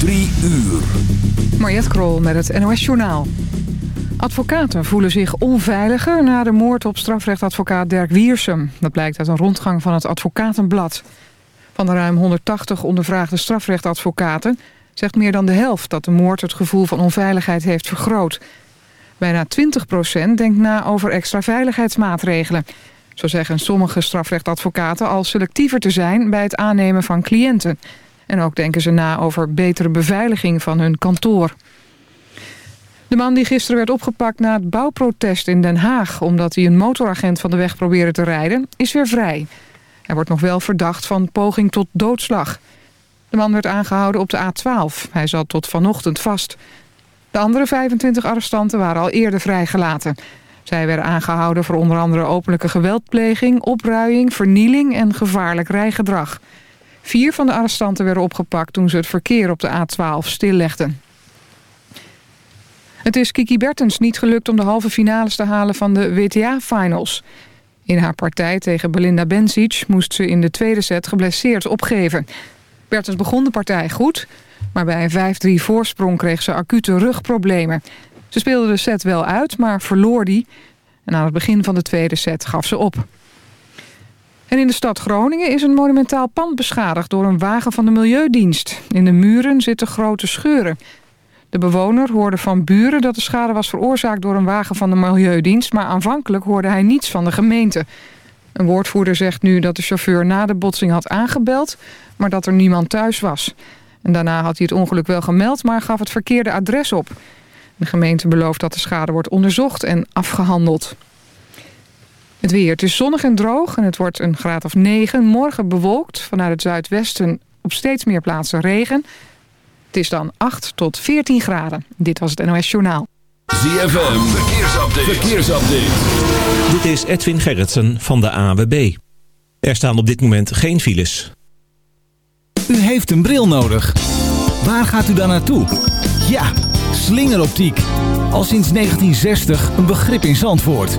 Drie uur. Mariette Krol met het NOS Journaal. Advocaten voelen zich onveiliger na de moord op strafrechtadvocaat Dirk Wiersum. Dat blijkt uit een rondgang van het Advocatenblad. Van de ruim 180 ondervraagde strafrechtadvocaten... zegt meer dan de helft dat de moord het gevoel van onveiligheid heeft vergroot. Bijna 20% denkt na over extra veiligheidsmaatregelen. Zo zeggen sommige strafrechtadvocaten al selectiever te zijn... bij het aannemen van cliënten... En ook denken ze na over betere beveiliging van hun kantoor. De man die gisteren werd opgepakt na het bouwprotest in Den Haag... omdat hij een motoragent van de weg probeerde te rijden, is weer vrij. Hij wordt nog wel verdacht van poging tot doodslag. De man werd aangehouden op de A12. Hij zat tot vanochtend vast. De andere 25 arrestanten waren al eerder vrijgelaten. Zij werden aangehouden voor onder andere openlijke geweldpleging... opruiing, vernieling en gevaarlijk rijgedrag... Vier van de arrestanten werden opgepakt toen ze het verkeer op de A12 stillegden. Het is Kiki Bertens niet gelukt om de halve finales te halen van de WTA-finals. In haar partij tegen Belinda Bencic moest ze in de tweede set geblesseerd opgeven. Bertens begon de partij goed, maar bij een 5-3 voorsprong kreeg ze acute rugproblemen. Ze speelde de set wel uit, maar verloor die. En aan het begin van de tweede set gaf ze op. En in de stad Groningen is een monumentaal pand beschadigd door een wagen van de Milieudienst. In de muren zitten grote scheuren. De bewoner hoorde van buren dat de schade was veroorzaakt door een wagen van de Milieudienst... maar aanvankelijk hoorde hij niets van de gemeente. Een woordvoerder zegt nu dat de chauffeur na de botsing had aangebeld... maar dat er niemand thuis was. En daarna had hij het ongeluk wel gemeld, maar gaf het verkeerde adres op. De gemeente belooft dat de schade wordt onderzocht en afgehandeld. Het weer. Het is zonnig en droog en het wordt een graad of 9. Morgen bewolkt vanuit het zuidwesten op steeds meer plaatsen regen. Het is dan 8 tot 14 graden. Dit was het NOS Journaal. ZFM. Verkeersupdate. Verkeersupdate. Dit is Edwin Gerritsen van de AWB. Er staan op dit moment geen files. U heeft een bril nodig. Waar gaat u dan naartoe? Ja, slingeroptiek. Al sinds 1960 een begrip in Zandvoort.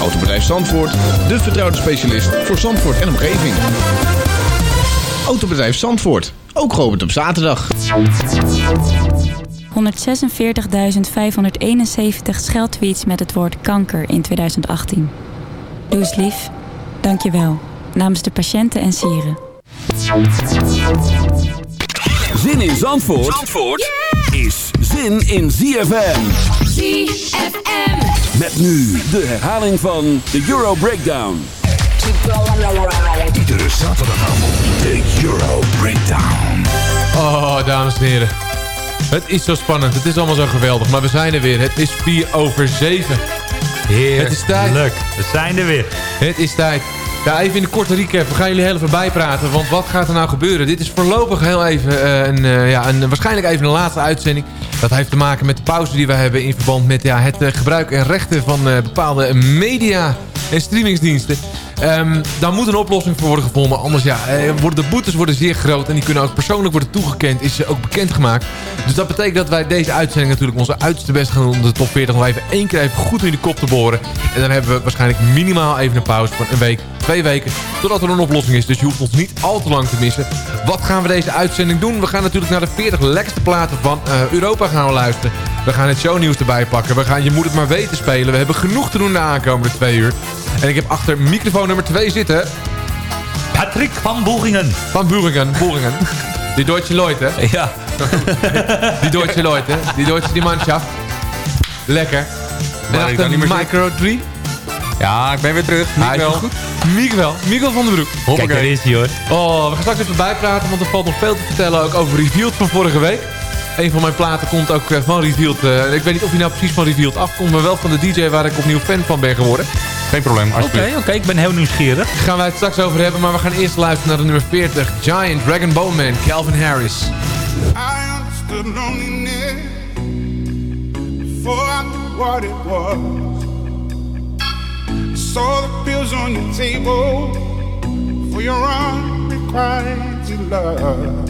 Autobedrijf Zandvoort, de vertrouwde specialist voor Zandvoort en omgeving. Autobedrijf Zandvoort, ook geopend op zaterdag. 146.571 scheldtweets met het woord kanker in 2018. Doe eens lief. Dank je wel. Namens de patiënten en sieren. Zin in Zandvoort, Zandvoort is zin in ZFM. ZFM. Met nu de herhaling van de Euro Breakdown. Iedere zaterdagavond de Euro Breakdown. Oh, dames en heren. Het is zo spannend. Het is allemaal zo geweldig. Maar we zijn er weer. Het is 4 over 7. Heerlijk. Het is tijd. We zijn er weer. Het is tijd. Ja, even in de korte recap. We gaan jullie heel even bijpraten. Want wat gaat er nou gebeuren? Dit is voorlopig heel even uh, een, uh, ja, een, waarschijnlijk even een laatste uitzending. Dat heeft te maken met de pauze die we hebben in verband met ja, het uh, gebruik en rechten van bepaalde media en streamingsdiensten. Um, daar moet een oplossing voor worden gevonden. Anders ja, worden de boetes worden zeer groot. En die kunnen ook persoonlijk worden toegekend. Is ook bekendgemaakt. Dus dat betekent dat wij deze uitzending natuurlijk onze uiterste best gaan doen. Om de top 40 nog even één keer even goed in de kop te boren. En dan hebben we waarschijnlijk minimaal even een pauze van een week, twee weken. Totdat er een oplossing is. Dus je hoeft ons niet al te lang te missen. Wat gaan we deze uitzending doen? We gaan natuurlijk naar de 40 lekkerste platen van uh, Europa gaan luisteren. We gaan het shownieuws erbij pakken. We gaan Je moet het maar weten spelen. We hebben genoeg te doen de aankomende twee uur. En ik heb achter microfoon nummer twee zitten... Patrick van Boeringen. Van Boeringen, Boeringen. Die Deutsche Leute. Ja. Die Deutsche Leute. Die Deutsche die Mannschaft. Lekker. En ik achter dan niet meer Micro 3. Ja, ik ben weer terug. Goed. Miguel. Miguel van den Broek. Kijk, daar is hij hoor. Oh, we gaan straks even bijpraten, want er valt nog veel te vertellen ook over Revealed van vorige week. Een van mijn platen komt ook eh, van Revealed. eh, ik weet niet of hij nou precies van Revealed afkomt, maar wel van de DJ waar ik opnieuw fan van ben geworden. Geen probleem, Oké, oké, ik ben heel nieuwsgierig. Daar gaan wij het straks over hebben, maar we gaan eerst luisteren naar de nummer 40. Giant Dragon Bone Man, Calvin Harris. I understood loneliness before I knew what it was. I saw the pills on your table for your unrequited love.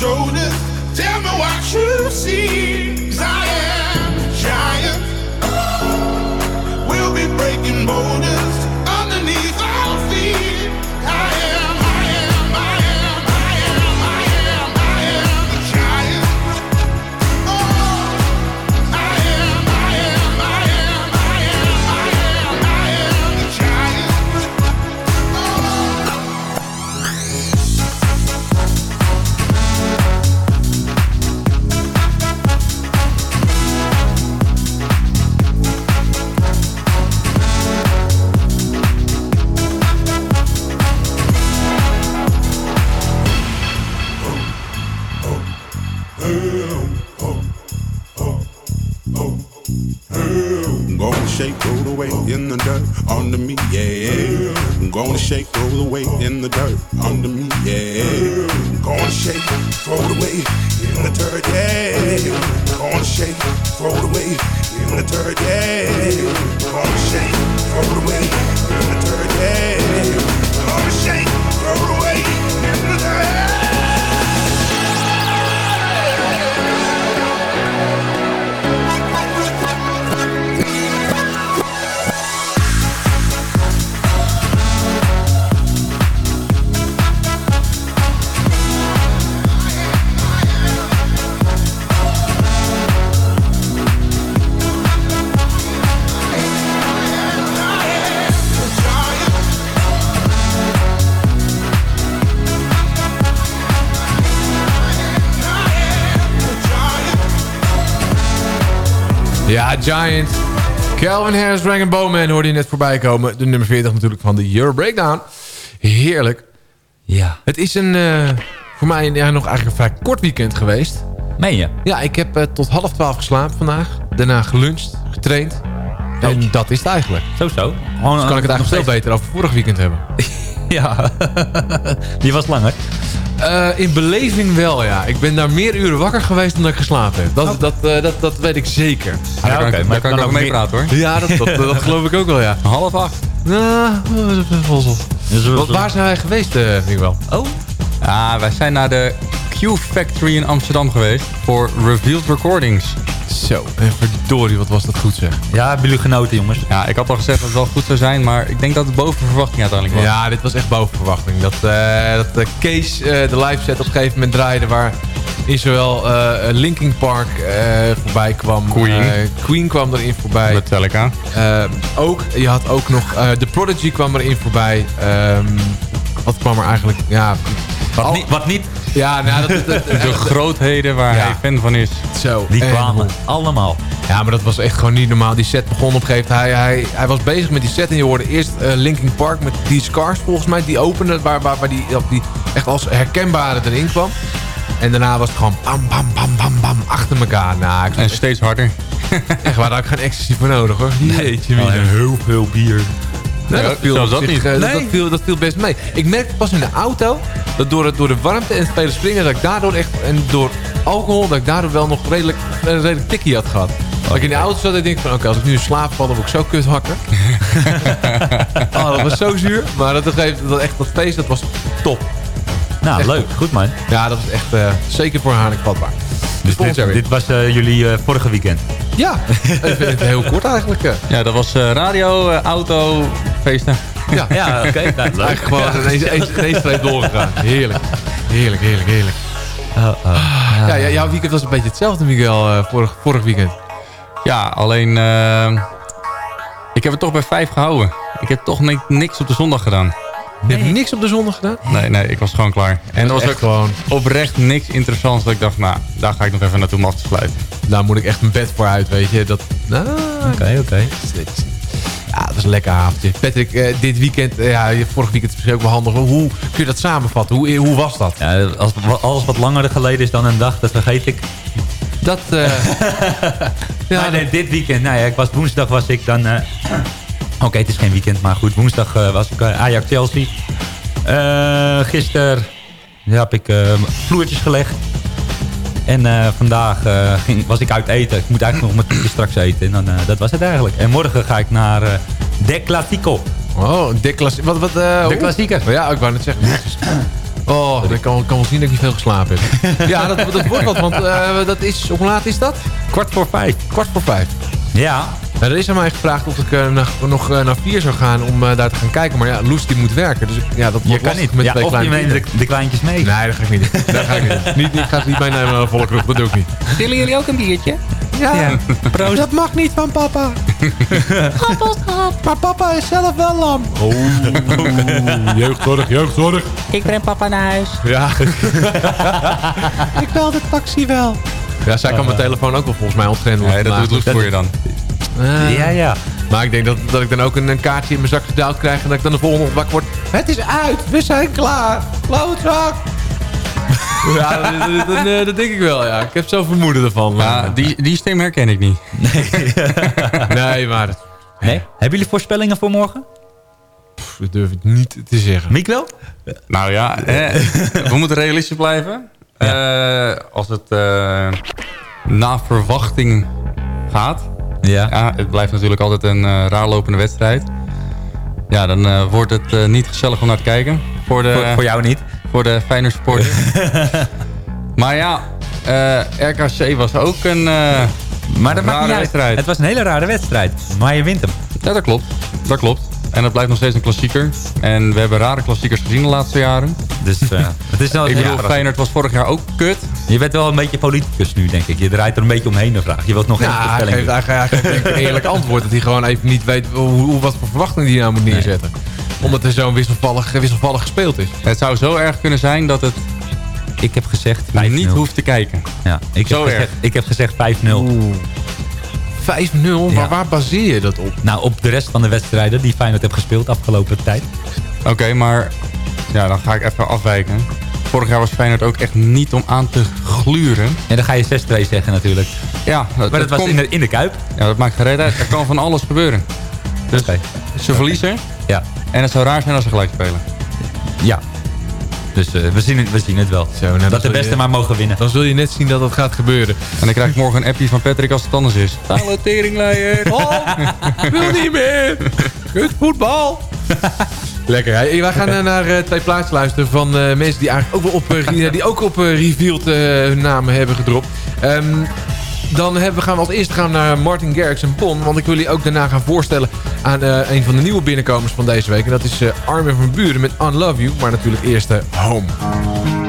shoulders. Tell me what you see. 'Cause I am a giant. We'll be breaking borders Ja, Giant. Calvin Harris, Dragon Bowman hoorde je net voorbij komen. De nummer 40 natuurlijk van de Euro Breakdown. Heerlijk. Ja. Het is een, eh, voor mij een, ja, nog eigenlijk een vrij kort weekend geweest. Meen je? Ja, ik heb eh, tot half twaalf geslapen vandaag. Daarna geluncht, getraind. En dat is het eigenlijk. Zo zo. Dus kan ik het nog eigenlijk veel beter over vorig weekend hebben. Ja. Die was langer. Eh, in beleving wel, ja. Ik ben daar meer uren wakker geweest dan dat ik geslapen heb. Dat, dat, eh, dat, dat weet ik zeker. Ja, oké, maar daar kan ik ook mee praten, hoor. Ja, dat, dat, dat geloof ik ook wel, ja. Half acht. Nou, Wat- waar zijn wij geweest, eh vind ik wel? Oh? Ja, wij zijn naar de Q-Factory in Amsterdam geweest voor Revealed Recordings. Zo, en verdorie, wat was dat goed zeg. Ja, hebben jullie genoten, jongens? Ja, ik had al gezegd dat het wel goed zou zijn, maar ik denk dat het boven verwachting uiteindelijk was. Ja, dit was echt boven verwachting. Dat, eh dat eh, Kees eh, de live set op een gegeven moment draaide... waar in zowel eh Linkin Park eh, voorbij kwam. Queen. eh, Queen kwam erin voorbij. Metallica. Eh, ook, je had ook nog... eh The Prodigy kwam erin voorbij. Ehm, wat kwam er eigenlijk... Ja, Wat, niet, wat niet, ja nou, dat, dat, dat- De grootheden waar Ja. hij fan van is. zo. die En- kwamen allemaal. Ja, maar dat was echt gewoon niet normaal. Die set begon op een gegeven moment. Hij, hij, hij was bezig met die set en je hoorde eerst eh, Linkin Park met die Scars volgens mij. Die opende waar, waar, waar die, echt als herkenbare erin kwam. En daarna was het gewoon bam, bam, bam, bam, bam, achter elkaar. Nou, ik En echt, steeds harder. echt waar, daar had ik geen ecstasy voor nodig hoor. Jeetje, mina. heel veel bier. Dat, viel dat zich, niet. dat- Nee. dat, viel, dat viel best mee. Ik merkte pas in de auto dat door, het, door de warmte en het vele springen... dat ik daardoor echt, en door alcohol, dat ik daardoor wel nog redelijk, een redelijk tikkie had gehad. Dat ik in de auto zat en denk van, oké, als ik nu in slaap val, dan word ik zo kut hakken. oh, dat was zo zuur. Maar dat, geeft, dat, echt, dat feest, dat was top. Nou, Echt leuk. Goed, man. Ja, dat was echt eh, zeker voor Haarlem vatbaar. Dus dit, was eh, jullie eh, vorige weekend. Ja, heel kort eigenlijk. Ja, dat was eh, radio, auto, feesten. Ja, Ja, oké. nou, leuk. eigenlijk gewoon ineens streep doorgegaan. Heerlijk. Heerlijk, heerlijk, heerlijk. Oh, oh. Ja, ja, jouw weekend was een beetje hetzelfde, Miguel, eh, vorig, vorig weekend. Ja, alleen... eh, ik heb het toch bij vijf gehouden. Ik heb toch ni- niks op de zondag gedaan. Je hebt niks op de zondag gedaan? Nee, nee, ik was gewoon klaar. En er was ook gewoon... oprecht niks interessants dat ik dacht, nou, daar ga ik nog even naartoe om af te sluiten. Daar moet ik echt mijn bed voor uit, weet je. Dat, nou, Oké, oké. Ja, dat was een lekker avondje. Patrick, eh, dit weekend, eh, ja, vorig weekend is misschien ook wel handig. Hoe kun je dat samenvatten? Hoe, hoe was dat? Ja, als alles wat langer geleden is dan een dag, dat vergeet ik. Dat, eh, ja, nee, dit weekend. Nou ja, ik was, woensdag was ik dan... Oké, het is geen weekend, maar goed. Woensdag was ik Ajax-Chelsea. Gisteren heb ik vloertjes gelegd. En eh, vandaag eh, ging, was ik uit eten. Ik moet eigenlijk nog mijn toetje straks eten. En dan, eh, dat was het eigenlijk. En morgen ga ik naar De Classico. oh, dik klas. Wat, wat, De klassieker. Oh, ja, ik wou net zeggen. Oh, ik kan, kan wel zien dat ik niet veel geslapen heb. ja, dat, dat wordt wat, want dat is, hoe laat is dat? Kwart voor vijf. Kwart voor vijf. Ja. Nou, er is aan mij gevraagd of ik eh, nog, nog eh, naar vier zou gaan om eh, daar te gaan kijken. Maar ja, Loes die moet werken. Dus ja, dat Je kan niet. met Ja, twee of je kleine neemt de, de kleintjes mee. Nee, dat ga ik niet doen. Dat ga ik niet. Niet, ik ga het niet meenemen naar de volle kroeg. Dat doe ik niet. Willen jullie ook een biertje? Ja, dat mag niet van papa. maar papa is zelf wel lam. Oh, jeugdzorg, jeugdzorg. Ik breng papa naar huis. Ja. ik bel de taxi wel. Ja, zij kan mijn telefoon ook wel volgens mij ontgrendelen. Nee, dat doet Loes voor je dan. Ja, ja. Maar ik denk dat, dat ik dan ook een, een kaartje in mijn zak gedouwd krijg... en dat ik dan de volgende wakker word. Het is uit, we zijn klaar. Klootzak. ja, dat, dat, dat, eh, dat denk ik wel, ja. Ik heb zo'n vermoeden ervan. Ja, die, die stem herken ik niet. Nee, maar dat, Nee? Hebben jullie voorspellingen voor morgen? pff, dat durf ik niet te zeggen. Miek wel? Nou ja, hè, we moeten realistisch blijven. Eh, als het eh na verwachting gaat. Ja. Ja, het blijft natuurlijk altijd een eh raar lopende wedstrijd. Ja, dan eh, wordt het eh, niet gezellig om naar te kijken. Voor de, Voor, voor jou niet? voor de Feyenoord supporter. maar ja, eh, RKC was ook een eh, Maar dat maakt niet uit. wedstrijd. Het was een hele rare wedstrijd. Maar je wint hem. Ja, dat klopt. Dat klopt. En het blijft nog steeds een klassieker. En we hebben rare klassiekers gezien de laatste jaren. Dus eh, het is wel Ik bedoel. Feyenoord was vorig jaar ook kut. Je bent wel een beetje politicus nu, denk ik. Je draait er een beetje omheen de vraag. Je wilt nog Ja, hij geeft, doen. hij, geeft ik een eerlijk antwoord. Dat hij gewoon even niet weet hoe, hoe- wat voor verwachting hij nou moet neerzetten. Omdat er zo'n wisselvallig, wisselvallig gespeeld is. Het zou zo erg kunnen zijn dat het Ik heb gezegd 5-0. niet hoeft te kijken. Ja, ik, Zo heb erg. gezegd, ik heb gezegd 5-0. 5-0, waar, waar baseer je dat op? Nou, op de rest van de wedstrijden die Feyenoord heeft gespeeld afgelopen tijd. Oké, maar ja, dan ga ik even afwijken. Vorig jaar was Feyenoord ook echt niet om aan te gluren. En dan ga je 6-2 zeggen natuurlijk. Ja, dat, Maar dat was komt- in de, in de Kuip. ja, dat maakt geen uit. Er kan van alles gebeuren. Dus Oké. ze verliezen. Ja. En het zou raar zijn als ze gelijk spelen. Ja. Dus eh, we, zien het, we zien het wel. Zo, nou, dat de beste maar mogen winnen. Dan zul je net zien dat dat gaat gebeuren. En dan krijg ik morgen een appje van Patrick als het anders is. Alle teringleier. Oh, wil niet meer. Goed voetbal. Lekker. Wij gaan eh, naar uh, twee plaatsen luisteren van mensen die eigenlijk ook op, die ook op Revealed hun namen hebben gedropt. Ehm, dan hebben, gaan we als eerste gaan naar Martin Garrix en Pon. Want ik wil jullie ook daarna gaan voorstellen aan eh, een van de nieuwe binnenkomers van deze week. En dat is eh, Armin van Buren met Unlove You. Maar natuurlijk eerst eh, Home.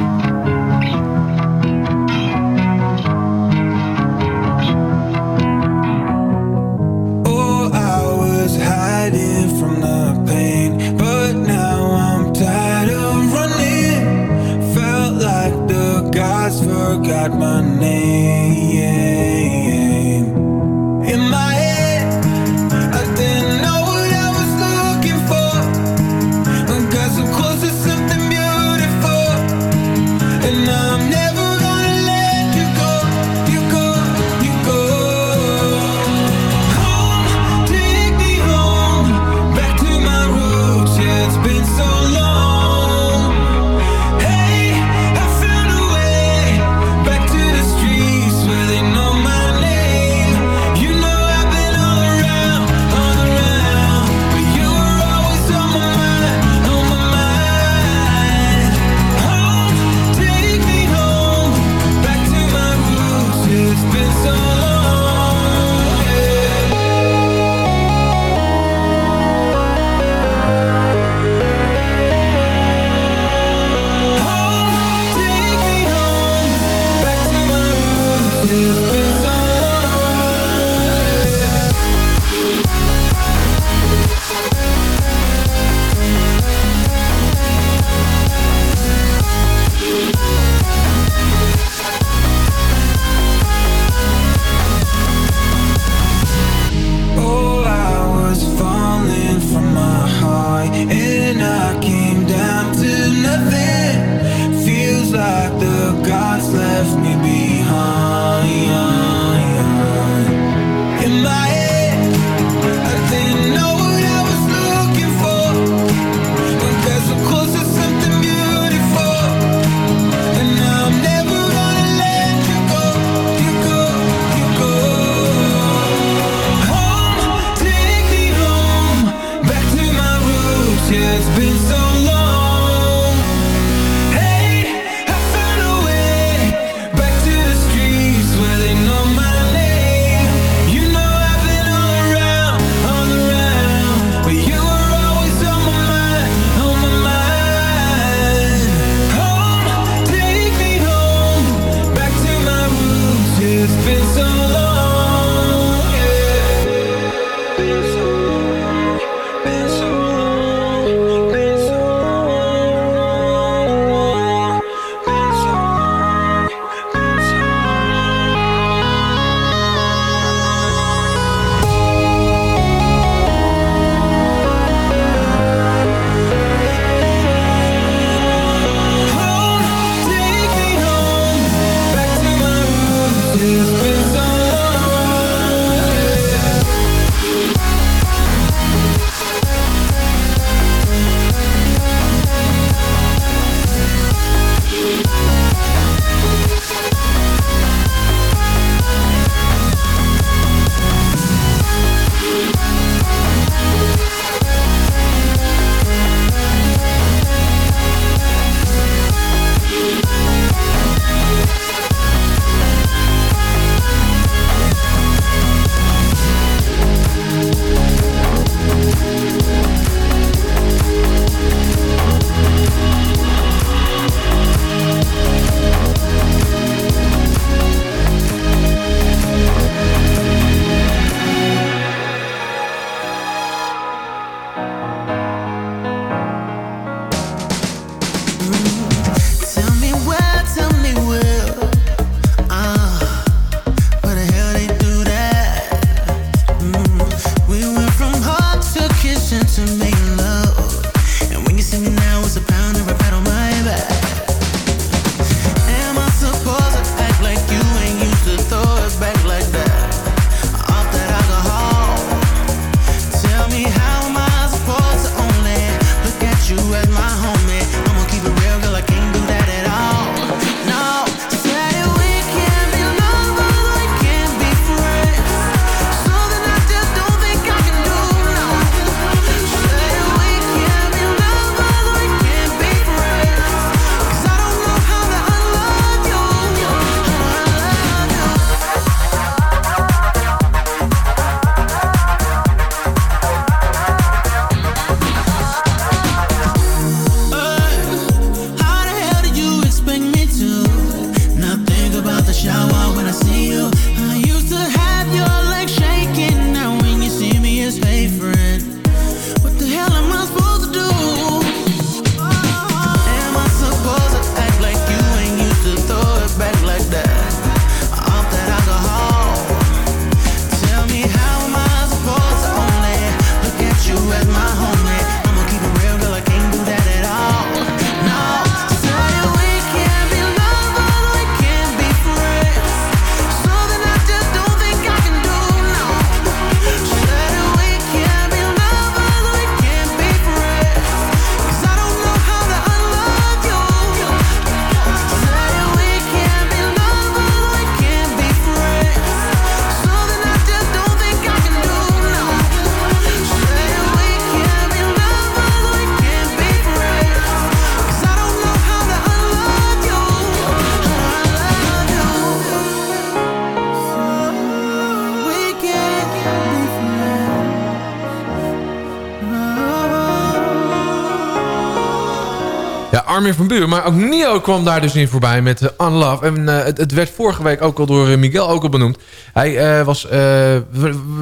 Armin van Buren, maar ook Nio kwam daar dus in voorbij met uh, Unlove. En uh, het, het, werd vorige week ook al door uh, Miguel ook al benoemd. Hij uh, was...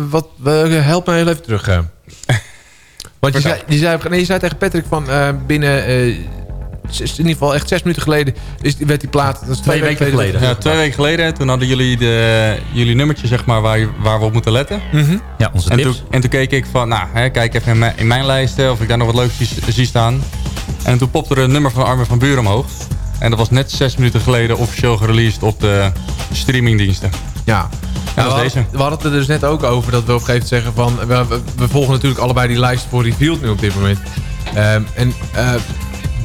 wat, help mij even terug. Want je zei, je, zei, nee, je zei tegen Patrick van binnen... in ieder geval echt zes minuten geleden is, werd die plaat... Dat is twee, twee weken geleden. Ja, twee weken geleden. Toen hadden jullie de, jullie nummertje zeg maar, waar, waar we op moeten letten. Mm -hmm. Ja, onze en tips. Toen, en toen keek ik van, nou, hè, kijk even in mijn, in mijn lijsten of ik daar nog wat leuks zie, zie staan. En toen popte er een nummer van Armin van Buren omhoog. En dat was net zes minuten geleden officieel gereleased op de streamingdiensten. Ja, ja we, hadden, we, hadden het er dus net ook over dat we op een gegeven moment zeggen van... We, we, we volgen natuurlijk allebei die lijst voor Revealed nu op dit moment. Um, en uh,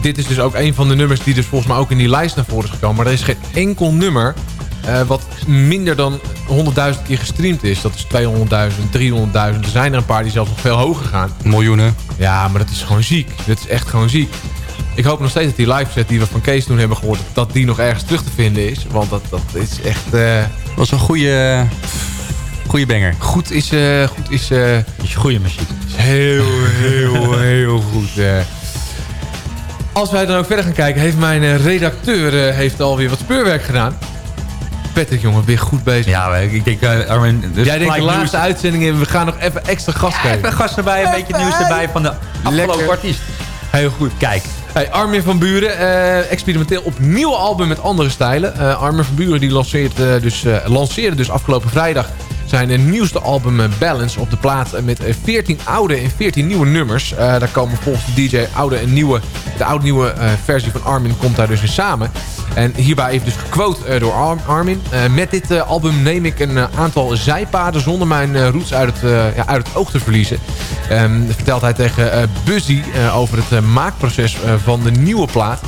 dit is dus ook een van de nummers die dus volgens mij ook in die lijst naar voren is gekomen. Maar er is geen enkel nummer uh, wat minder dan 100.000 keer gestreamd is. Dat is 200.000, 300.000. Er zijn er een paar die zelfs nog veel hoger gaan. Miljoenen. Ja, maar dat is gewoon ziek. Dat is echt gewoon ziek. Ik hoop nog steeds dat die live set die we van Kees toen hebben gehoord... dat die nog ergens terug te vinden is. Want dat, dat is echt... Uh... Dat was een goede... Goede banger. Goed is... Uh, goed is, uh... is goede muziek. Heel, heel, heel goed. Als wij dan ook verder gaan kijken... heeft mijn redacteur heeft alweer wat speurwerk gedaan. Patrick, jongen, weer goed bezig. Ja, ik denk, uh, Armin... Dus Jij denkt de laatste nieuws. uitzending in, we gaan nog even extra gas ja, even gas erbij, een beetje nieuws erbij van de afgelopen artiest. Heel goed. Kijk. Hey, Armin van Buren, uh, experimenteel op nieuwe album met andere stijlen. Uh, Armin van Buren die lanceert, uh, dus, lanceerde dus afgelopen vrijdag zijn nieuwste album Balance op de plaat met 14 oude en 14 nieuwe nummers. daar komen volgens de DJ oude en nieuwe, de oude-nieuwe versie van Armin komt daar dus in samen. En hierbij even dus gequote door Ar Armin. Met dit album neem ik een aantal zijpaden zonder mijn roots uit het, ja, uit het oog te verliezen. Um, vertelt hij tegen Buzzy over het maakproces van de nieuwe plaat.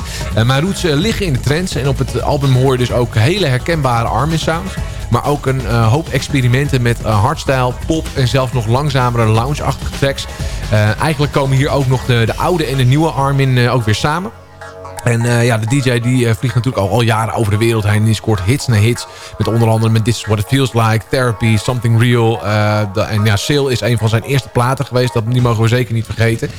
mijn roots liggen in de trends en op het album hoor je dus ook hele herkenbare Armin sounds. Maar ook een uh, hoop experimenten met uh, hardstyle, pop en zelfs nog langzamere lounge-achtige tracks. Uh, eigenlijk komen hier ook nog de, de oude en de nieuwe Armin ook weer samen. En uh, ja, de DJ die uh, vliegt natuurlijk al, al jaren over de wereld. En die scoort hits na hits. Met onder andere met This Is What It Feels Like, Therapy, Something Real. De, en ja, Sail is een van zijn eerste platen geweest. Dat die mogen we zeker niet vergeten.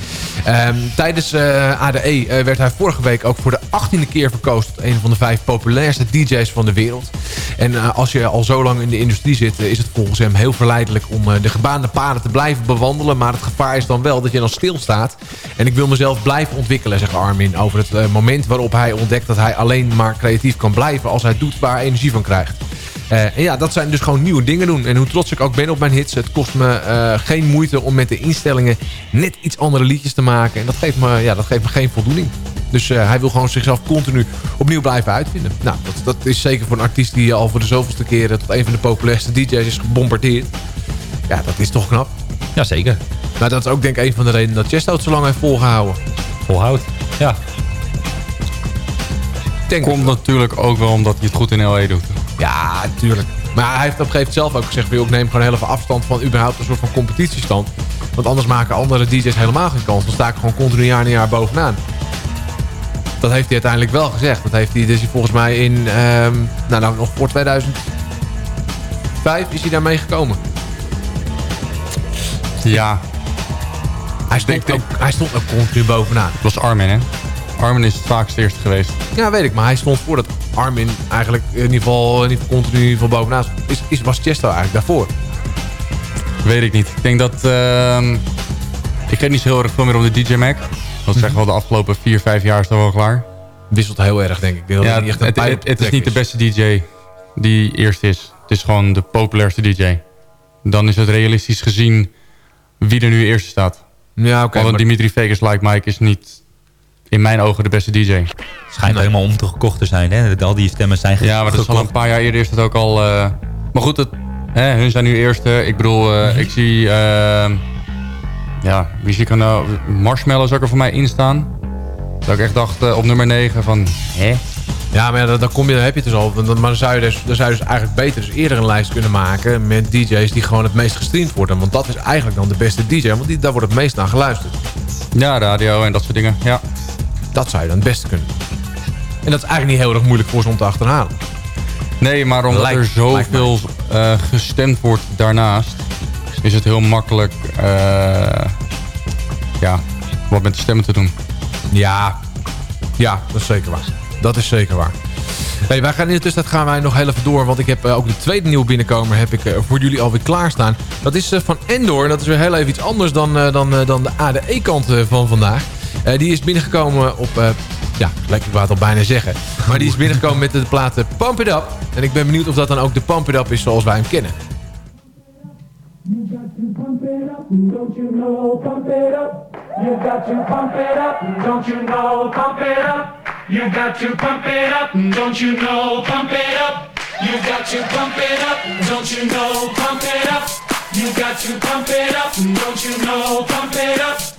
Um, tijdens ADE werd hij vorige week ook voor de achttiende keer verkozen... een van de vijf populairste DJ's van de wereld. En als je al zo lang in de industrie zit... is het volgens hem heel verleidelijk om de gebaande paden te blijven bewandelen. Maar het gevaar is dan wel dat je dan stilstaat. En ik wil mezelf blijven ontwikkelen, zegt Armin, over het moment waarop hij ontdekt dat hij alleen maar creatief kan blijven... als hij doet waar hij energie van krijgt. Uh, en ja, dat zijn dus gewoon nieuwe dingen doen. En hoe trots ik ook ben op mijn hits... het kost me uh, geen moeite om met de instellingen net iets andere liedjes te maken. En dat geeft me, ja, dat geeft me geen voldoening. Dus uh, hij wil gewoon zichzelf continu opnieuw blijven uitvinden. Nou, dat, dat is zeker voor een artiest die al voor de zoveelste keren... tot een van de populairste DJ's is gebombardeerd. Ja, dat is toch knap. Jazeker. Maar dat is ook denk ik een van de redenen dat Chesto het zo lang heeft volgehouden. Volhoudt, ja. Denk Komt natuurlijk ook wel omdat hij het goed in L.A. doet. Ja, tuurlijk. Maar hij heeft op een gegeven moment zelf ook gezegd... ik neem gewoon heel even afstand van überhaupt een soort van competitiestand. Want anders maken andere DJ's helemaal geen kans. Dan sta ik gewoon continu jaar na jaar bovenaan. Dat heeft hij uiteindelijk wel gezegd. Dat heeft hij dus volgens mij in... Um, nou, nou, nog voor 2005 is hij daarmee gekomen. Ja. Hij stond, ook, hij stond ook continu bovenaan. Het was Armin, hè? Armin is het vaakst eerst geweest. Ja, weet ik. Maar hij stond voordat Armin eigenlijk in ieder geval, in ieder geval continu in ieder geval bovenaan is, is, was Chesto eigenlijk daarvoor. Weet ik niet. Ik denk dat... Uh, ik weet niet zo heel erg veel meer om de DJ Mac. Dat zeggen wel de afgelopen 4, 5 jaar is dat wel klaar. Wisselt heel erg, denk ik. ik ja, het, het, het, het is niet de beste DJ die eerst is. Het is gewoon de populairste DJ. Dan is het realistisch gezien wie er nu eerst staat. Ja, oké. Okay, Want Dimitri Vegas Like Mike is niet in mijn ogen de beste DJ. Schijnt nee. helemaal om te gekocht te zijn. Hè? Al die stemmen zijn Ja, maar dat is al een paar jaar eerder is dat ook al... Uh... Maar goed, het, hè, hun zijn nu eerste. Ik bedoel, uh, ik zie... Uh... ja, wie zie ik er nou? Marshmallow zou er voor mij in staan. Dat ik echt dacht op nummer 9 van... Hè? Ja, maar ja, dan, kom je, dan heb je het dus al. Maar dan zou, je dus, dan zou je dus eigenlijk beter dus eerder een lijst kunnen maken... met DJ's die gewoon het meest gestreamd worden. Want dat is eigenlijk dan de beste DJ. Want die, daar wordt het meest naar geluisterd. Ja, radio en dat soort dingen. Ja. Dat zou je dan het beste kunnen. En dat is eigenlijk niet heel erg moeilijk voor ze om te achterhalen. Nee, maar omdat lijkt, er zoveel uh, gestemd wordt daarnaast... is het heel makkelijk uh, ja, wat met de stemmen te doen. Ja, Ja, dat is zeker waar. Dat is zeker waar. Hey, wij gaan in de tussentijd gaan wij nog heel even door. Want ik heb eh, ook de tweede nieuwe binnenkomer heb ik, eh, voor jullie alweer klaarstaan. Dat is eh, van Endor. En dat is weer heel even iets anders dan, eh, dan, eh, dan de ADE-kant eh, van vandaag. Eh, die is binnengekomen op... eh, ja, lekker, ik het al bijna zeggen. Maar die is binnengekomen met de plaat eh, Pump It Up. En ik ben benieuwd of dat dan ook de Pump It Up is zoals wij hem kennen. Don't you know, pump it up. You got to pump it up. Don't you know, pump it up. You got to pump it up. Don't you know, pump it up. You got to pump it up. Don't you know, pump it up. You got to pump it up. Don't you know, pump it up.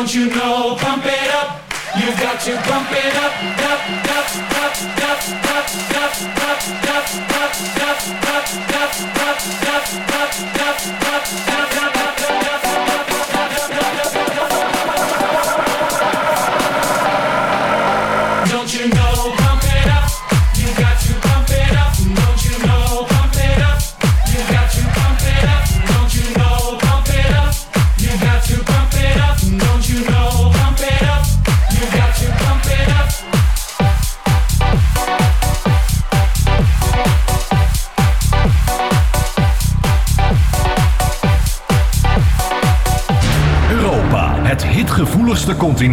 Don't you know? Pump it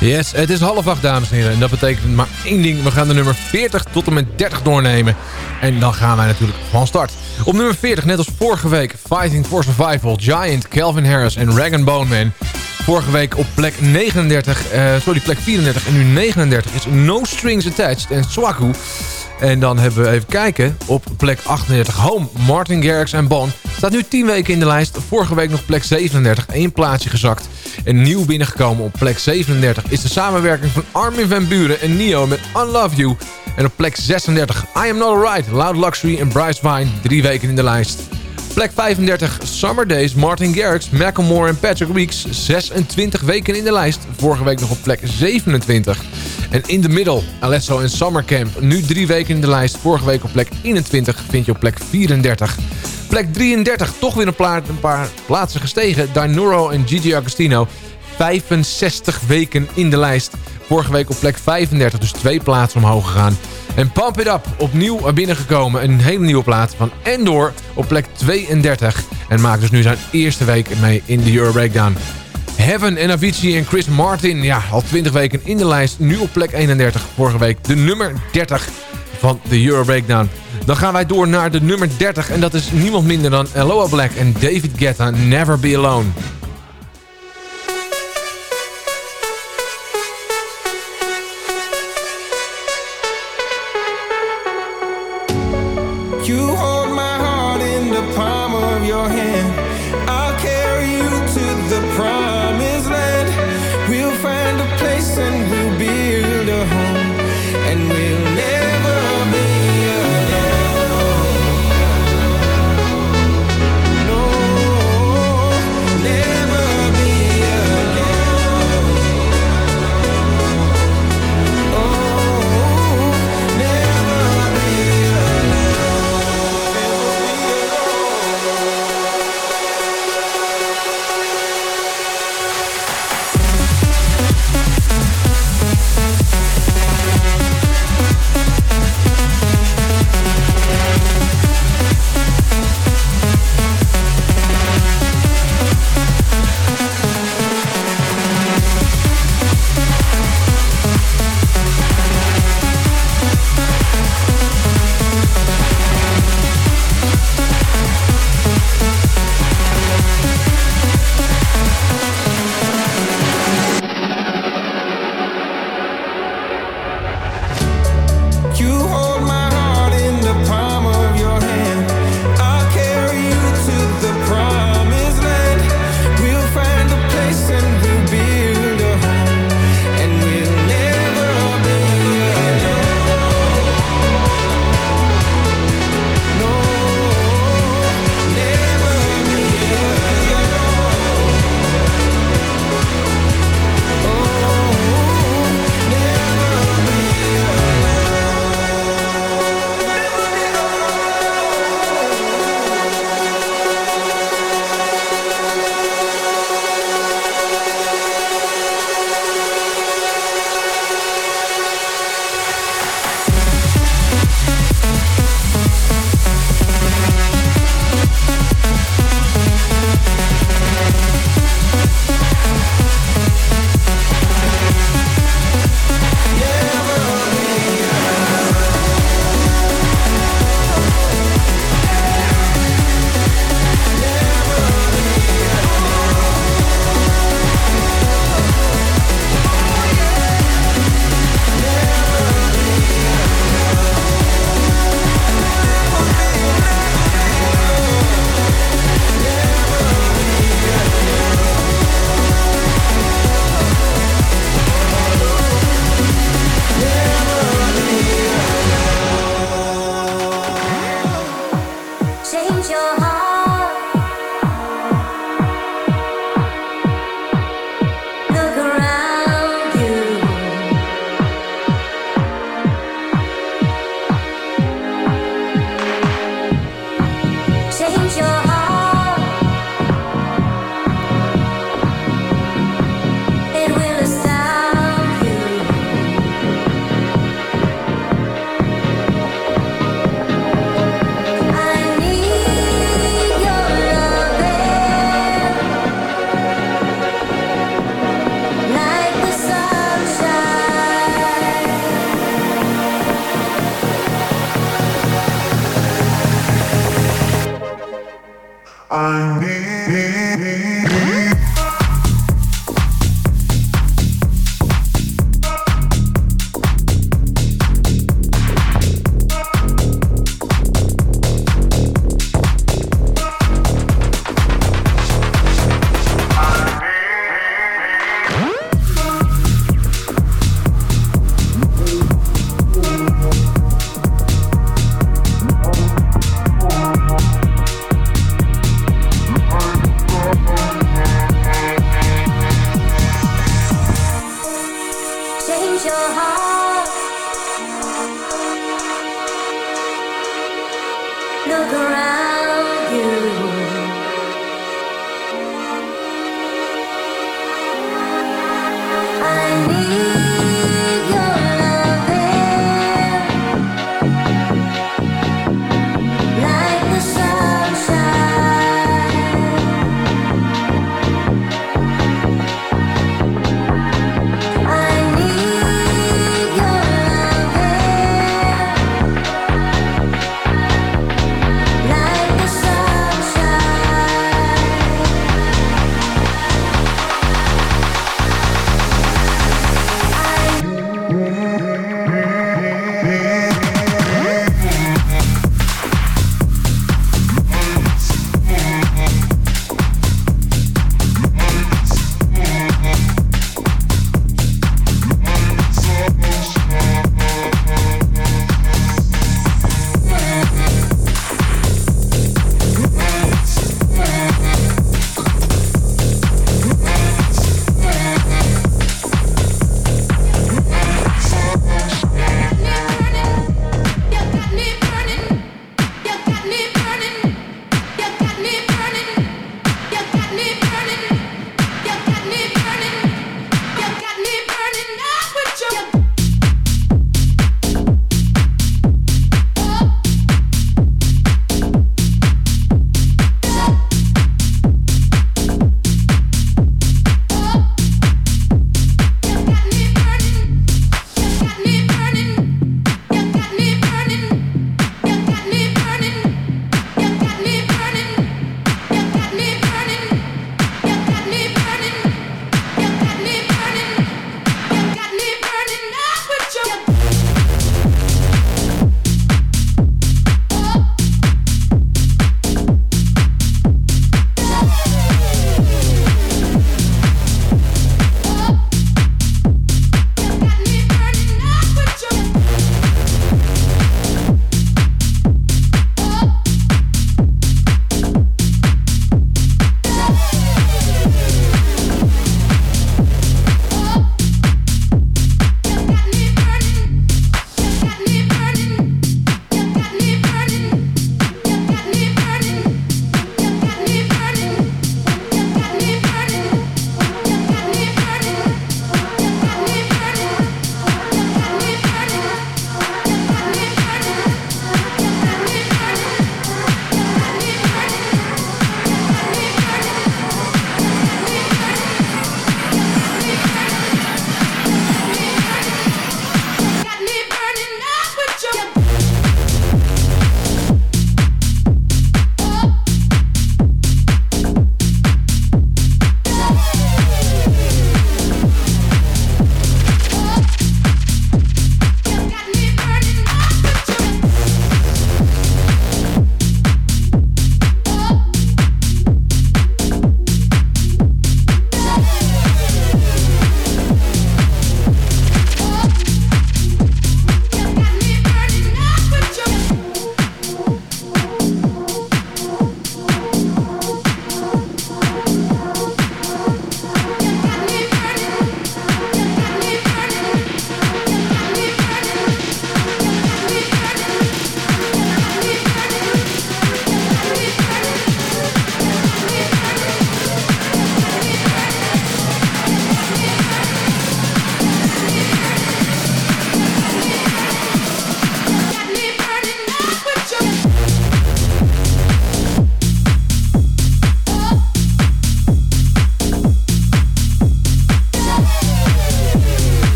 Yes, het is half acht, dames en heren. En dat betekent maar één ding. We gaan de nummer 40 tot en met 30 doornemen. En dan gaan wij natuurlijk van start. Op nummer 40, net als vorige week, Fighting for Survival, Giant, Calvin Harris en Rag Bone Man. Vorige week op plek 39, eh, sorry, plek 34 en nu 39 is No Strings Attached en Swaku. En dan hebben we even kijken op plek 38 Home, Martin Garrix en Bon. Staat nu 10 weken in de lijst. Vorige week nog plek 37, één plaatsje gezakt. En nieuw binnengekomen op plek 37 is de samenwerking van Armin van Buren en Nio met Unlove You. En op plek 36 I Am Not Alright, Loud Luxury en Bryce Vine, drie weken in de lijst. Plek 35, Summer Days, Martin Garrix, Macklemore en Patrick Weeks. 26 weken in de lijst. Vorige week nog op plek 27. En in de middel, Alesso en Summer Camp. Nu drie weken in de lijst. Vorige week op plek 21 vind je op plek 34. Plek 33, toch weer een, een paar plaatsen gestegen. Dinuro en Gigi Agostino. 65 weken in de lijst. Vorige week op plek 35, dus twee plaatsen omhoog gegaan. En Pump It Up, opnieuw binnengekomen. Een hele nieuwe plaat van Endor op plek 32. En maakt dus nu zijn eerste week mee in de Euro Breakdown. Heaven en Avicii en Chris Martin, ja, al 20 weken in de lijst. Nu op plek 31, vorige week de nummer 30 van de Euro Breakdown. Dan gaan wij door naar de nummer 30 en dat is niemand minder dan Aloha Black en David Guetta, Never Be Alone.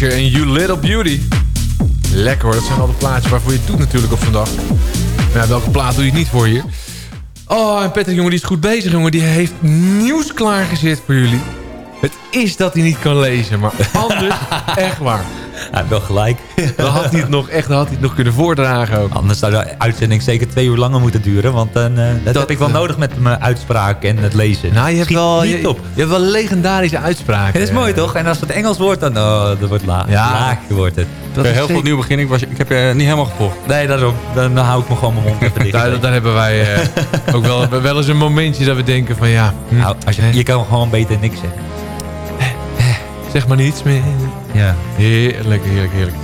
Fisher en You Little Beauty. Lekker hoor, dat zijn al de plaatjes waarvoor je het doet natuurlijk op vandaag. Maar ja, welke plaat doe je het niet voor hier? Oh, en Patrick, jongen, die is goed bezig, jongen. Die heeft nieuws klaargezet voor jullie. Het is dat hij niet kan lezen, maar anders echt waar. Wel gelijk. Dan had hij het nog echt had hij het nog kunnen voordragen ook. Anders zou de uitzending zeker twee uur langer moeten duren. Want dan, eh, dat, heb ik wel nodig met mijn uitspraak en het lezen. Nou, je hebt, Schiet wel, niet je, op. je hebt wel legendarische uitspraken. Het is mooi toch? En als het Engels wordt, dan oh, dat wordt laag. Ja. laag wordt het. Dat heel veel opnieuw beginnen. Ik, was, ik heb je niet helemaal gevolgd. Nee, daarom. Dan, dan hou ik me gewoon mijn mond even dicht. Daar, daar hebben wij eh, ook wel, wel eens een momentje dat we denken van ja... hm, Nou, als je, je kan gewoon beter niks zeggen. Zeg maar niets meer. Ja. Heerlijk, heerlijk, heerlijk.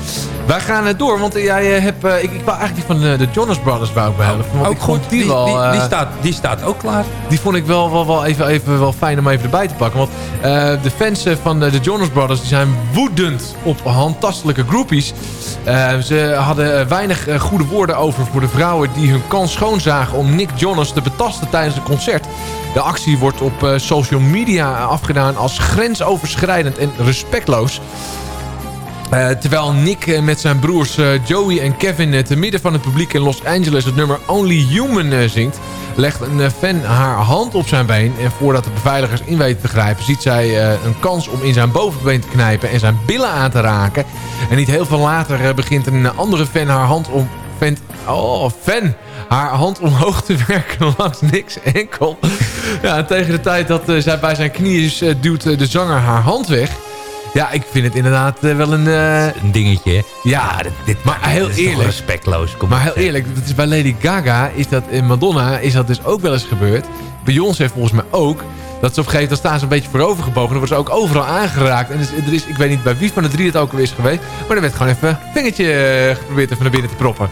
Wij gaan het door, want jij eh, hebt... eh, ik, ik wou eigenlijk die van eh, de Jonas Brothers wou ik behelpen. Want Ook ik vond goed. die, Die, wel... die, die staat, die staat ook klaar. Die vond ik wel, wel, wel even, even wel fijn om even erbij te pakken. Want de fans van de, de Jonas Brothers die zijn woedend op handtastelijke groupies. Ze hadden weinig goede woorden over voor de vrouwen die hun kans schoonzagen om Nick Jonas te betasten tijdens het concert. De actie wordt op social media afgedaan als grensoverschrijdend en respectloos. Eh, terwijl Nick eh, met zijn broers eh, Joey en Kevin te midden van het publiek in Los Angeles het nummer Only Human zingt, legt een fan haar hand op zijn been en voordat de beveiligers in weten te grijpen, ziet zij een kans om in zijn bovenbeen te knijpen en zijn billen aan te raken. En niet heel veel later begint een andere fan haar hand om... Fan, oh, fan! Haar hand omhoog te werken langs niks enkel. Ja, en tegen de tijd dat zij bij zijn knie is, duwt de zanger haar hand weg. Ja, ik vind het inderdaad eh, wel een... eh, Een dingetje. hè? ja, dit, maar heel Dat is eerlijk. respectloos. Kom Maar heel eerlijk, dat is bij Lady Gaga is dat, en Madonna is dat dus ook wel eens gebeurd. Beyoncé volgens mij ook. Dat ze op een gegeven moment staan ze een beetje voorover gebogen. Dan worden ze ook overal aangeraakt. En dus, er is, ik weet niet bij wie van de drie het ook al is geweest. Maar er werd gewoon even een vingertje eh, geprobeerd even naar binnen te proppen.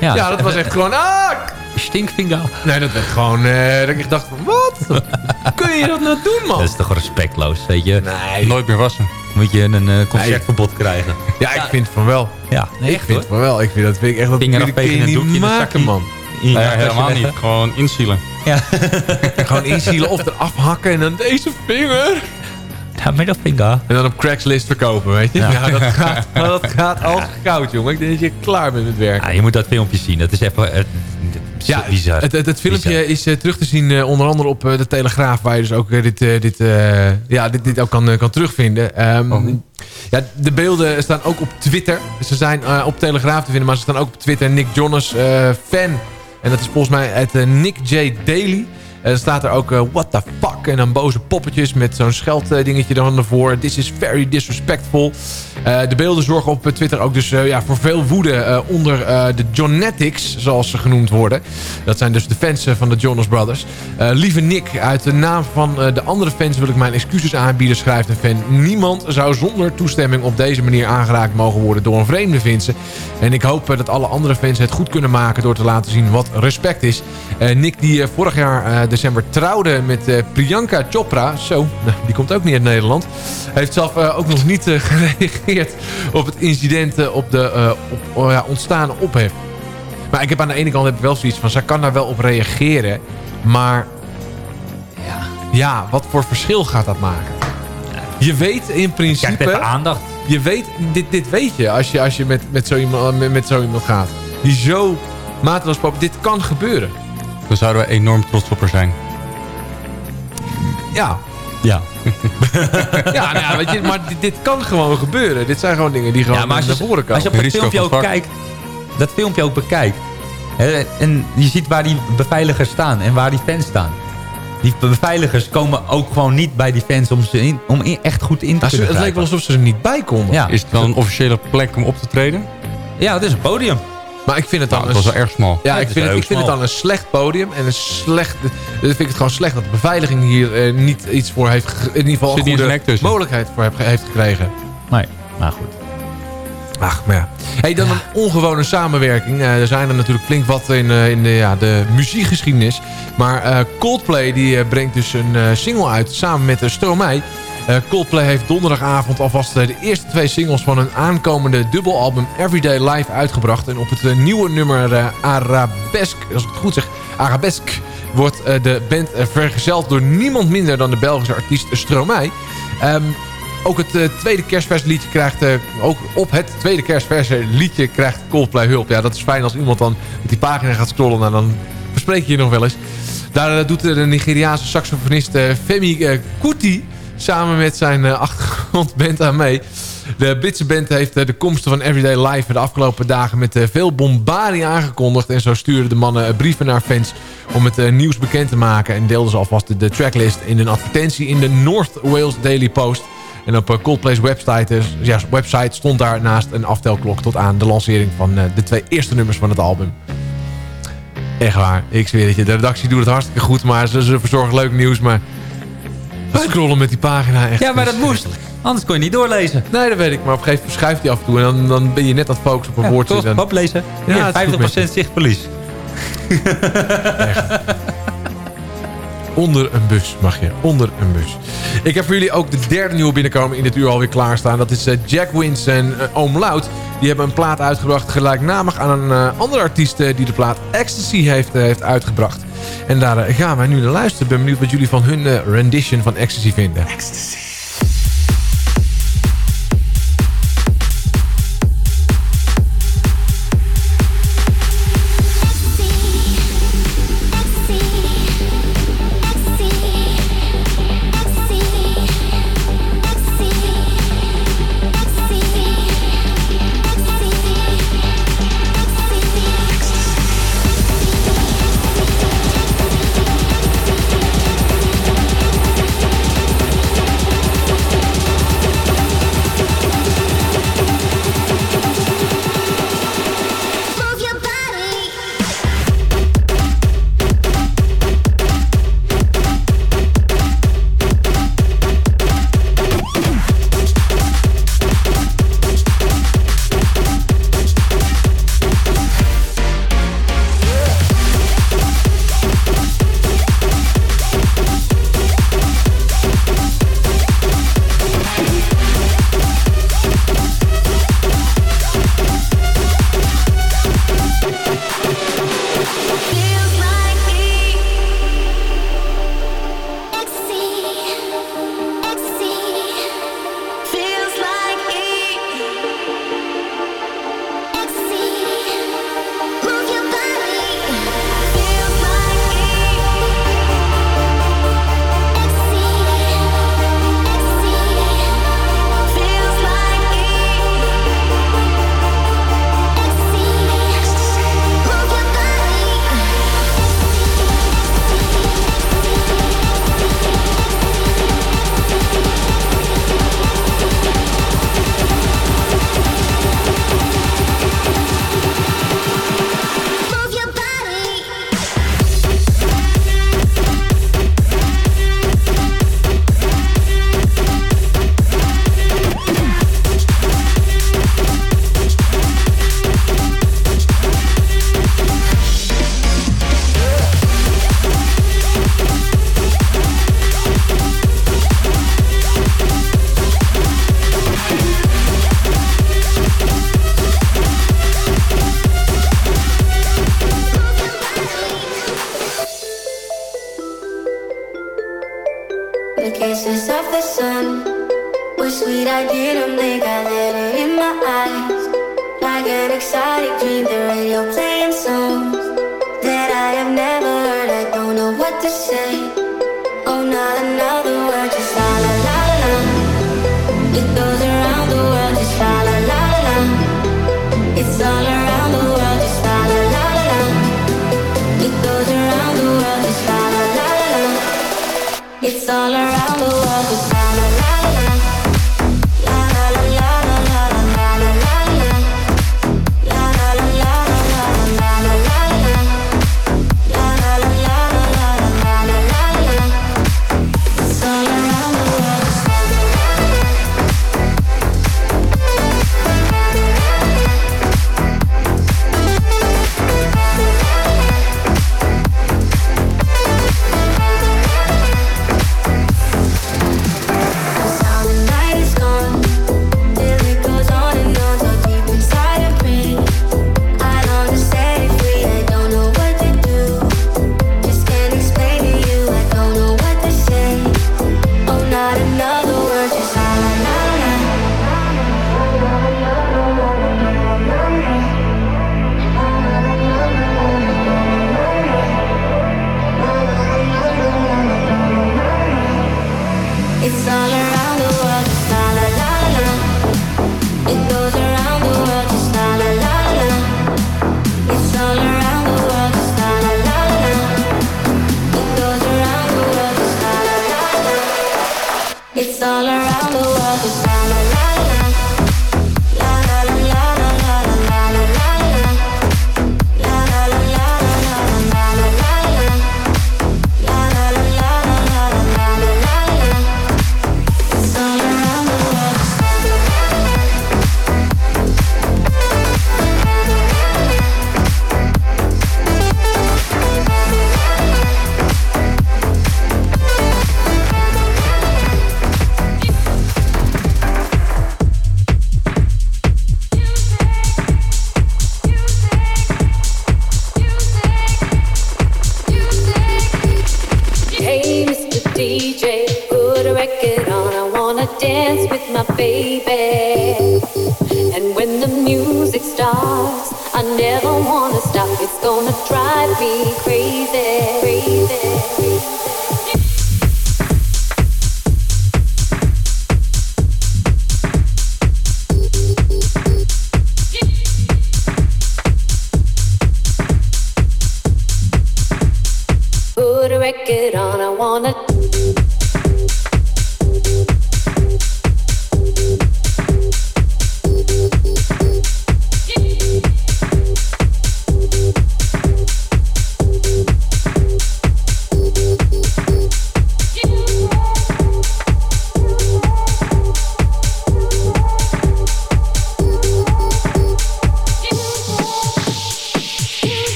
Ja, dus dat was echt gewoon... Ah! Stinkvinger. Nee, dat werd gewoon... eh, dat ik dacht van, wat? Kun je dat nou doen, man? Dat is toch respectloos, weet je? Nee. Nooit meer wassen. Moet je een eh, concertverbod krijgen. Ja, ik vind van wel. Ja, nee, ik echt vind hoor. van wel. Ik vind dat vind ik echt... Dat Vinger kun je- kun afvegen je en een niet doekje in de man. Ja, helemaal niet. Gewoon inzielen. Ja. Gewoon inzielen of eraf hakken en dan deze vinger. Ja, middelvinger. En dan op Craigslist verkopen, weet je? Ja, Ja. dat, gaat, maar dat gaat als koud, jongen. Ik denk dat je klaar bent met werken. Ja, je moet dat filmpje zien. Dat is even eh, Ja, bizar. Het, het, het filmpje Bizar. is eh, terug te zien eh, onder andere op eh, de Telegraaf... waar je dus ook dit, dit, ja, dit, dit ook kan, kan terugvinden. Oh. ja, de beelden staan ook op Twitter. Ze zijn op Telegraaf te vinden, maar ze staan ook op Twitter. Nick Jonas, fan. En dat is volgens mij het Nick J. Daily. En dan staat er ook eh, what the fuck. En dan boze poppetjes met zo'n scheld dan ervoor. This is very disrespectful. Eh, de beelden zorgen op Twitter ook dus eh, ja, voor veel woede eh, onder eh, de Jonetics, zoals ze genoemd worden. Dat zijn dus de fans eh, van de Jonas Brothers. Eh, lieve Nick, uit de naam van eh, de andere fans wil ik mijn excuses aanbieden, schrijft een fan. Niemand zou zonder toestemming op deze manier aangeraakt mogen worden door een vreemde Vincent. En ik hoop eh, dat alle andere fans het goed kunnen maken door te laten zien wat respect is. Eh, Nick die eh, vorig jaar eh, december trouwde met eh, Priyanka Chopra. Zo, nou, die komt ook niet uit Nederland. Heeft zelf eh, ook nog niet eh, gereageerd op het incident op de op, oh ja, ontstane ophef. Maar ik heb aan de ene kant heb ik wel zoiets van... zij kan daar wel op reageren. Maar... Ja, ja wat voor verschil gaat dat maken? Je weet in even principe... aandacht. Je weet, dit, dit weet je als je, als je met, met, zo iemand, met, met zo iemand gaat. Die zo mateloos. Dit kan gebeuren. Dan zouden we enorm trots op haar zijn. Ja. Ja. Ja, nou ja, weet je, maar dit, dit kan gewoon gebeuren. Dit zijn gewoon dingen die gewoon Ja, maar als naar voren komen. als je op dat Risico filmpje ook het kijkt, dat filmpje ook bekijkt. Hè, en je ziet waar die beveiligers staan en waar die fans staan. Die beveiligers komen ook gewoon niet bij die fans om, ze in, om in- echt goed in te kunnen het leek wel alsof ze er niet bij konden. Ja. Is het wel een officiële plek om op te treden? ja, het is een podium. Maar ik vind het dan Nou, het was wel erg smal. Ja, ik vind, het, ik vind het dan een slecht podium. En een slecht... Dan vind ik het gewoon slecht dat de beveiliging hier eh, niet iets voor heeft... In ieder geval een goede mogelijkheid voor heeft gekregen. Nee, maar goed. Ach, maar ja. Hey, dan een ongewone samenwerking. Eh, er zijn er natuurlijk flink wat in, eh, in de, ja, de muziekgeschiedenis. Maar Coldplay die, brengt dus een single uit samen met Stromae. Eh, Coldplay heeft donderdagavond alvast eh, de eerste twee singles van hun aankomende dubbelalbum Everyday Live uitgebracht. En op het eh, nieuwe nummer Arabesque, als ik het goed zeg, Arabesque, wordt de band vergezeld door niemand minder dan de Belgische artiest Stromae. Ehm, ook het tweede kerstversliedje krijgt... ook op het tweede kerstversliedje krijgt Coldplay hulp. Ja, dat is fijn als iemand dan met die pagina gaat scrollen. Nou, dan bespreek je je nog wel eens. Daar doet de Nigeriaanse saxofonist Femi Kuti... samen met zijn eh, achtergrondband aan mee. De Britse band heeft eh, de komsten van Everyday Live... de afgelopen dagen met eh, veel bombardie aangekondigd. En zo stuurden de mannen brieven naar fans... om het nieuws bekend te maken. En deelden ze alvast de, tracklist in een advertentie... in de North Wales Daily Post... En op Coldplay's website, ja, website stond daar naast een aftelklok tot aan de lancering van de twee eerste nummers van het album. Echt waar, ik zweer het je. De redactie doet het hartstikke goed, maar ze, ze verzorgen leuk nieuws. Maar scrollen met die pagina echt. Ja, maar dat moest. Anders kon je niet doorlezen. Nee, dat weet ik. Maar op een gegeven moment verschuift hij af en toe. En dan, dan ben je net aan het focussen op een Ja, woordje. toch? Dan- Oplezen. Ja, Ja, het is goed met 50% zichtverlies. Onder een bus mag je. Onder een bus. Ik heb voor jullie ook de derde nieuwe binnenkomen in dit uur alweer klaarstaan. Dat is eh, Jack Wins en eh, Oom Loud. Die hebben een plaat uitgebracht gelijknamig aan een eh, andere artiest... die de plaat Ecstasy heeft, heeft uitgebracht. En daar gaan wij nu naar luisteren. Ben benieuwd wat jullie van hun rendition van Ecstasy vinden. The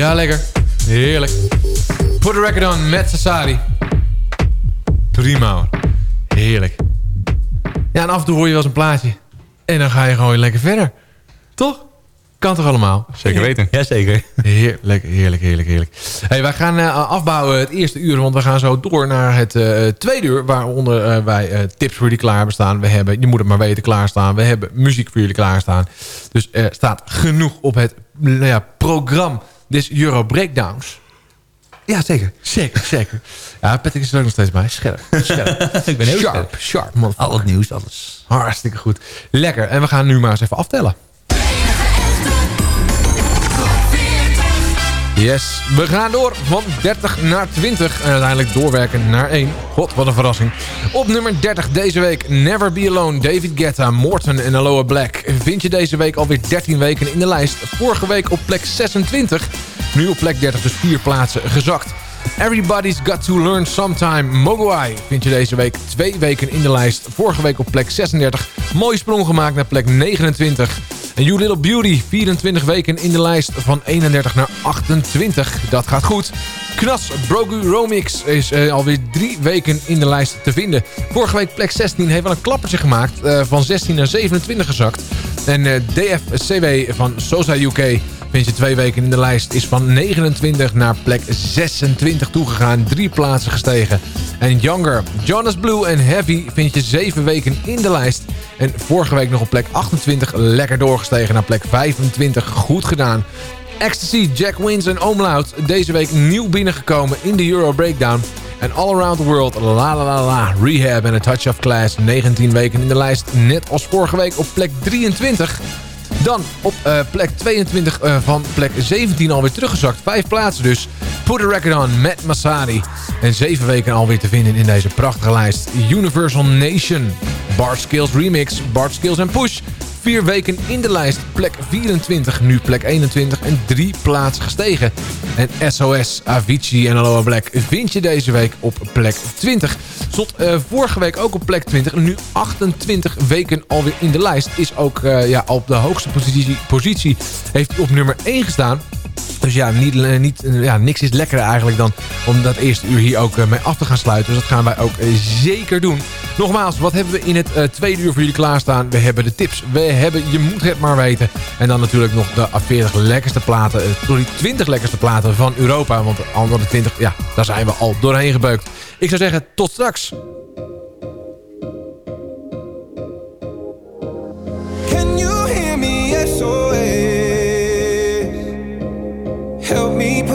Ja, lekker. Heerlijk. Put a record on met Sassari. Prima hoor. Heerlijk. Ja, en af en toe hoor je wel eens een plaatje. En dan ga je gewoon lekker verder. Toch? Kan toch allemaal? Zeker weten. Jazeker. Heerlijk, heerlijk, heerlijk, heerlijk. Hey, wij gaan eh, afbouwen het eerste uur, want we gaan zo door naar het eh, tweede uur. Waaronder eh, wij tips voor jullie klaar hebben staan. We hebben, je moet het maar weten, klaarstaan. We hebben muziek voor jullie klaarstaan. Dus er staat genoeg op het nou ja, programma des Euro Breakdowns. Ja, zeker. Zeker, zeker. Ja, Patrick is er ook nog steeds bij. Scherp. scherp. Ik ben heel sharp. Sharp, man. Al het nieuws, alles. Hartstikke goed. Lekker. En we gaan nu maar eens even aftellen. Yes, we gaan door van 30 naar 20 en uiteindelijk doorwerken naar 1. God, wat een verrassing. Op nummer 30 deze week Never Be Alone, David Guetta, Morton en Aloha Black. Vind je deze week alweer 13 weken in de lijst. Vorige week op plek 26, nu op plek 30 dus 4 plaatsen gezakt. Everybody's Got To Learn Sometime, Mogwai. Vind je deze week twee weken in de lijst. Vorige week op plek 36. Mooie sprong gemaakt naar plek 29. En You Little Beauty, 24 weken in de lijst van 31 naar 28. Dat gaat goed. Knas Brogu Romix is eh, alweer drie weken in de lijst te vinden. Vorige week plek 16 heeft wel een klappertje gemaakt. eh, van 16 naar 27 gezakt. En eh, DFCW van Sosa UK vind je twee weken in de lijst. Is van 29 naar plek 26 toegegaan. Drie plaatsen gestegen. En Younger, Jonas Blue en Heavy vind je zeven weken in de lijst. En vorige week nog op plek 28 lekker doorgestegen naar plek 25. Goed gedaan. Ecstasy, Jack Wins en Omlaut deze week nieuw binnengekomen in de Euro Breakdown. En All Around the World, la la la la, Rehab en A Touch of Class. 19 weken in de lijst, net als vorige week op plek 23. Dan op eh, plek 22 eh, van plek 17 alweer teruggezakt. Vijf plaatsen dus. Put a Record On met Masari. En zeven weken alweer te vinden in deze prachtige lijst. Universal Nation. Bart Skills Remix. Bart Skills en Push. Vier weken in de lijst. Plek 24, nu plek 21 en drie plaatsen gestegen. En SOS, Avicii en Aloha Black vind je deze week op plek 20. Stond eh, vorige week ook op plek 20. En nu 28 weken alweer in de lijst. Is ook eh, ja, op de hoogste positie, positie. Heeft op nummer 1 gestaan. Dus ja, niet, eh, niet, eh, ja, niks is lekkerder eigenlijk dan om dat eerste uur hier ook eh, mee af te gaan sluiten. Dus dat gaan wij ook zeker doen. Nogmaals, wat hebben we in het tweede uur voor jullie klaarstaan? We hebben de tips. We hebben Je moet het maar weten. En dan natuurlijk nog de 40 lekkerste platen. Sorry, 20 lekkerste platen van Europa. Want de andere 20, ja, daar zijn we al doorheen gebeukt. Ik zou zeggen, tot straks.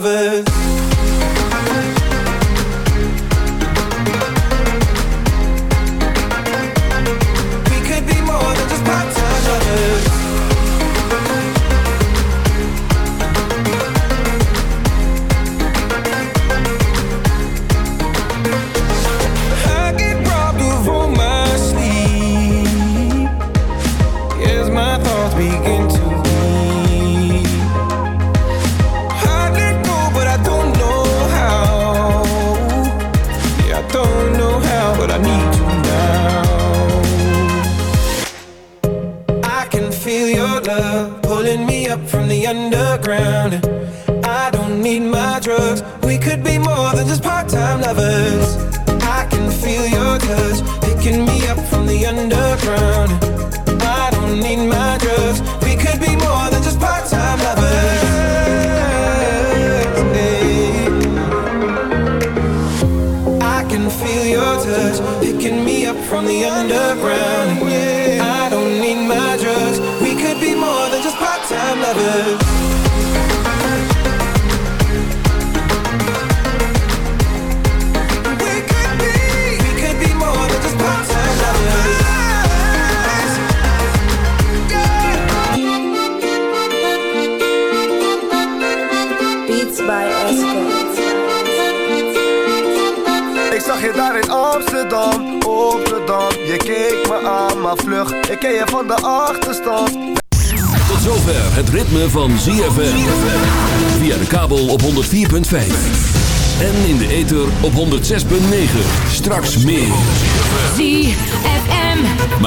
Lovers.